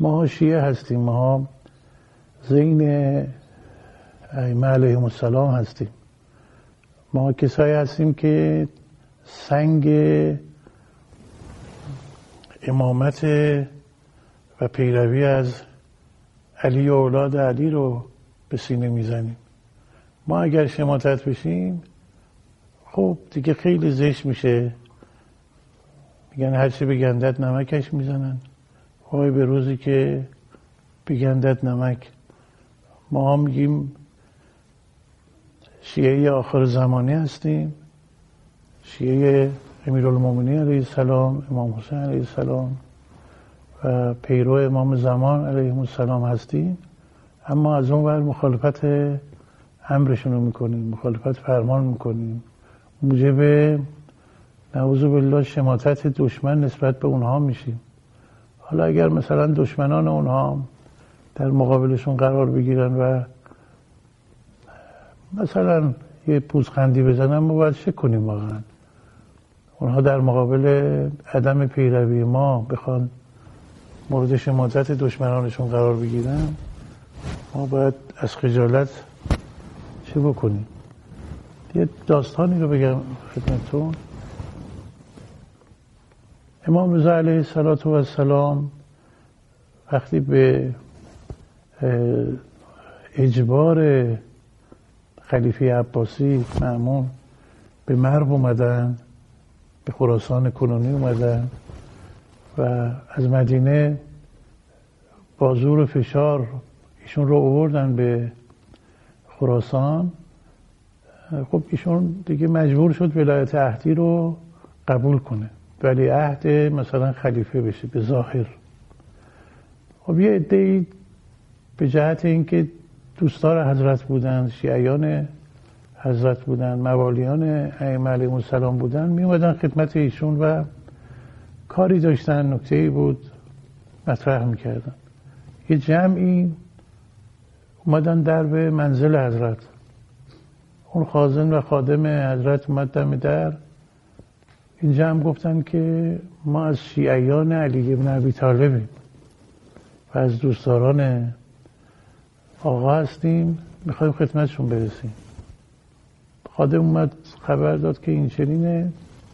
ما شیعه هستیم ما زین ائمه علیهم السلام هستیم. ما کسایی هستیم که سنگ امامت و پیروی از علی و اولاد علی رو به سینه می‌زنیم. ما اگر شماتت بشیم خب دیگه خیلی زشت میشه. میگن هرچی بگندت نمکش می‌زنن. وای به روزی که بگندت نمک. ما هم میگیم شیعه آخر زمانی هستیم. شیعه امیرالمومنین علیه السلام امام حسین علیه السلام و پیرو امام زمان علیه السلام هستیم. اما از اون ور مخالفت امرشون رو می‌کنیم مخالفت فرمان می‌کنیم. موجب نعوذ بالله شماتت دشمن نسبت به اونها میشیم. حالا اگر مثلا دشمنان اونها در مقابلشون قرار بگیرن و مثلا یه پوزخندی بزنن ما باید چه کنیم واقعا. اونها در مقابل عدم پیروی ما بخوان مورد شماتت دشمنانشون قرار بگیرن ما باید از خجالت چه بکنیم؟ یه داستانی رو بگم خدمتتون. امام رضا علیه السلام وقتی به اجبار خلیفه عباسی معمون به مرو اومدن به خراسان کنونی اومدن و از مدینه با زور فشار ایشون رو آوردن به خراسان. خب ایشون دیگه مجبور شد ولایت عهدی رو قبول کنه. ولی عهد مثلا خلیفه بشه به ظاهر. خب یه عده به جهت اینکه دوستار حضرت بودن شیعیان حضرت بودن موالیان ائمه علیهم السلام بودن می اومدن خدمت ایشون و کاری داشتن نکته ای بود مطرح می‌کردن یه جمعی اومدن در به منزل حضرت. اون خازن و خادم حضرت اومد دم در. این جمع گفتن که ما از شیعیان علی ابن ابی طالبیم و از دوستداران آقا هستیم. می‌خوایم خدمتشون برسیم. خادم اومد خبر داد که این چنینه.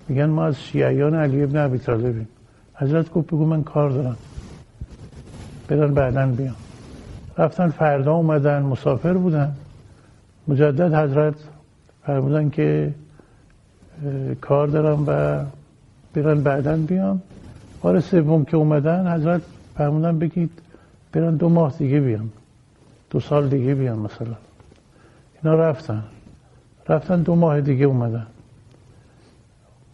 میگن ما از شیعیان علی ابن ابی طالبیم. حضرت گفت بگو من کار دارم. برن بعدا بیان رفتن فردا اومدن مسافر بودن. مجدد حضرت فرمودن که کار دارم و برن بعدا بیان بار سوم که اومدن حضرت فرمودن بگید برن دو ماه دیگه بیان دو سال دیگه بیان مثلا. اینا رفتن. رفتن دو ماه دیگه اومدن.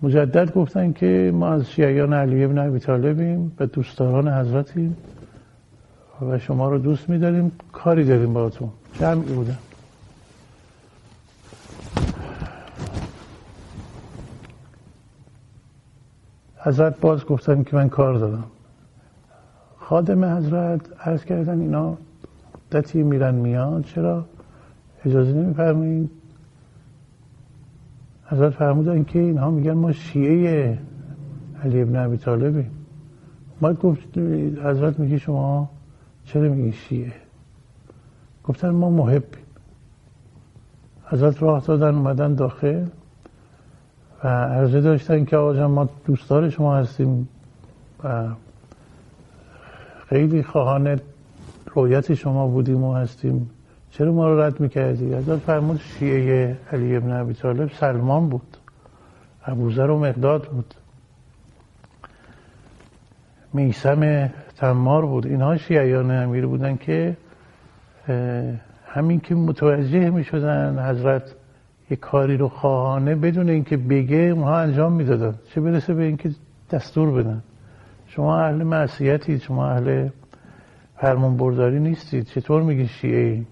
مجدد گفتن که ما از شیعیان علی ابن ابی طالبیم و دوستداران حضرتیم و شما رو دوست میداریم. کاری داریم با تو. جمعی بودن. حضرت باز گفتن که من کار دارم. خادم حضرت عرض کردن اینا مدتی میرن میان چرا؟ اجازه نمیفرمایید. حضرت فرمودن که اینها میگن ما شیعه علی ابن ابی طالبیم. ما گفت حضرت میگه شما چرا میگی شیعه؟ گفتن ما محبیم. حضرت راه دادن اومدن داخل. و عرضه داشتن که آقا ما دوستدار شما هستیم و خیلی خواهان رویت شما بودیم و هستیم. چرا ما رو رد می‌کردی؟ حضرت فرمود شیعه علی ابن ابی طالب سلمان بود. ابوذر و مقداد بود. میسم تمار بود. اینها شیعیان امیر بودن که همین که متوجه می شدن حضرت یه کاری رو خواهانه بدون اینکه بگه اونها انجام می‌دادن. چه برسه به اینکه دستور بدن. شما اهل معصیتید شما اهل فرمان برداری نیستید. چطور میگی شیعه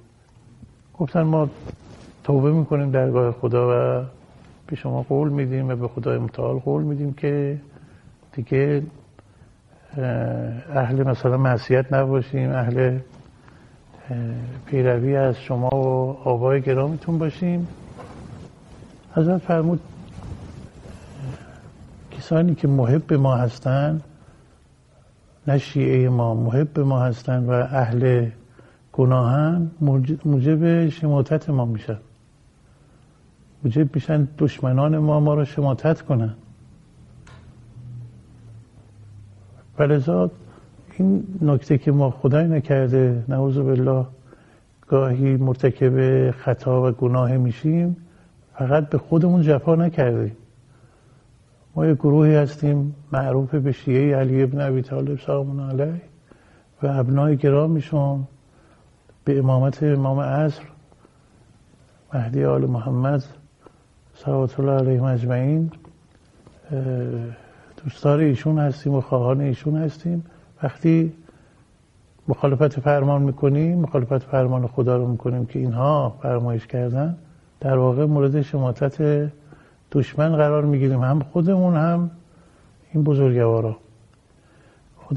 گفتن ما توبه می‌کنیم درگاه خدا و به شما قول میدیم و به خدای متعال قول میدیم که دیگه اهل مثلا معصیت نباشیم اهل پیروی از شما و آقای گرامیتون باشیم. حضرت فرمود کسانی که محب ما هستن نه شیعه ما محب ما هستن و اهل گناهن موجب شماتت ما میشن. موجب میشن دشمنان ما ما رو شماتت کنن. ولذا این نکته که ما خدای نکرده نعوذ بالله گاهی مرتکب خطا و گناه میشیم. فقط به خودمون جفا نکردیم. ما یه گروهی هستیم معروف به شیعه علی ابن ابی طالب سلام علیه و ابنای گرامیشون به امامت امام عصر مهدی آل محمد صلوات الله علیه اجمعین دوستار ایشون هستیم و خواهان ایشون هستیم. وقتی مخالفت فرمان می‌کنیم مخالفت فرمان خدا رو می‌کنیم که اینها فرمایش کردن. در واقع مورد شماتت دشمن قرار می‌گیریم. هم خودمون هم این بزرگوارا.